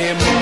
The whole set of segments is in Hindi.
him.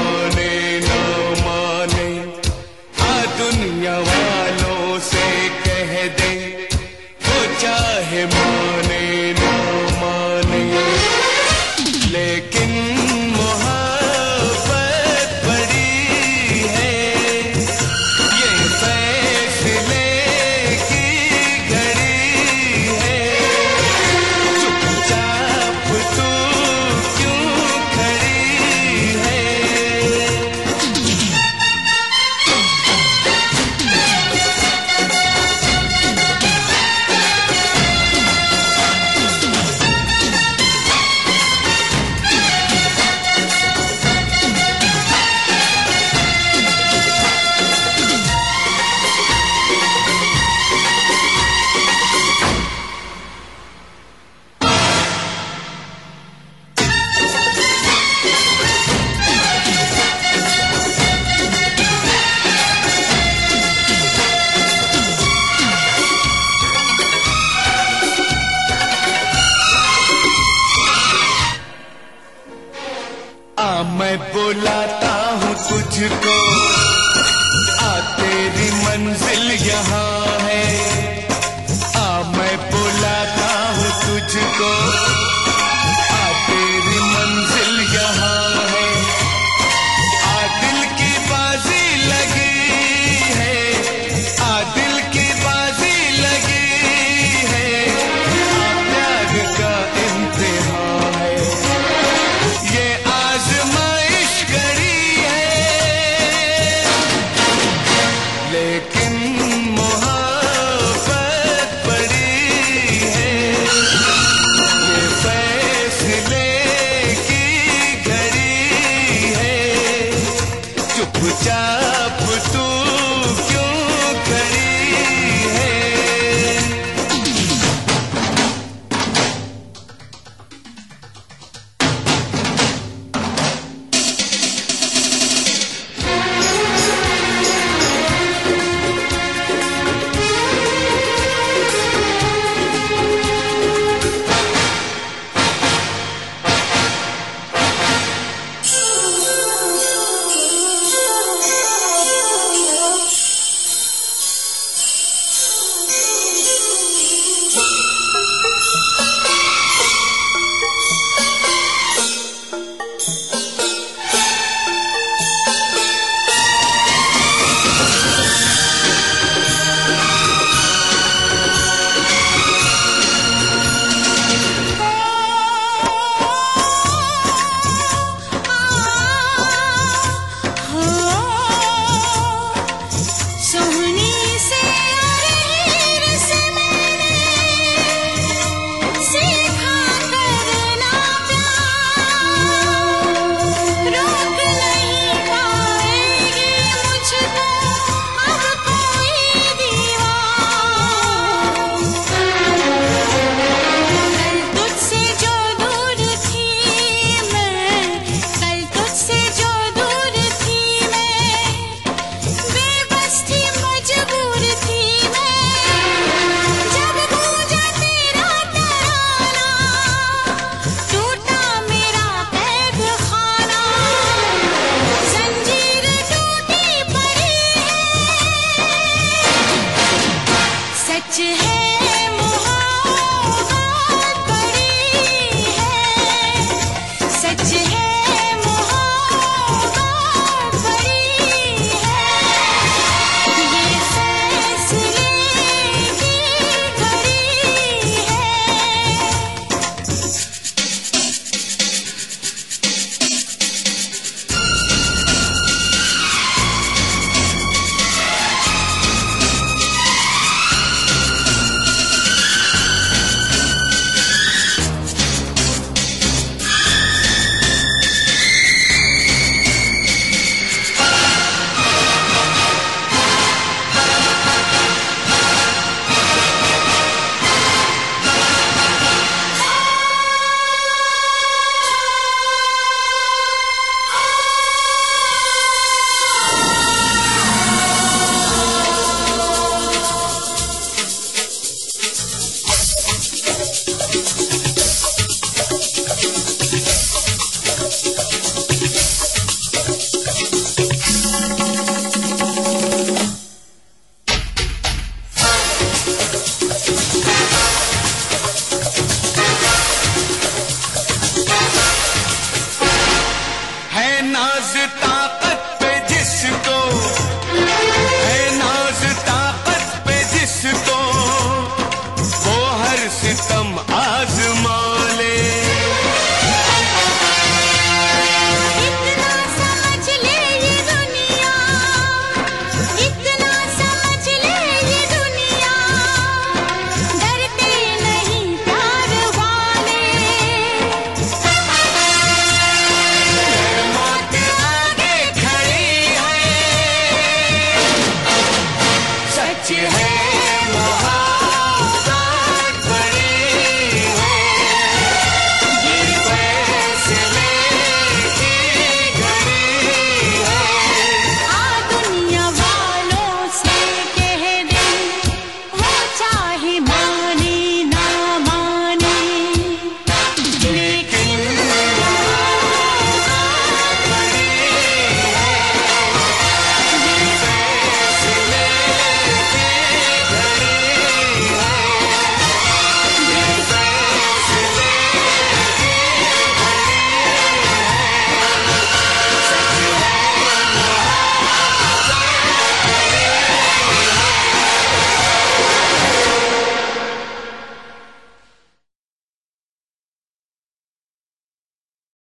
मैं बुलाता हूँ तुझको। आ तेरी मंजिल यहाँ है। आ मैं बुलाता हूँ तुझको।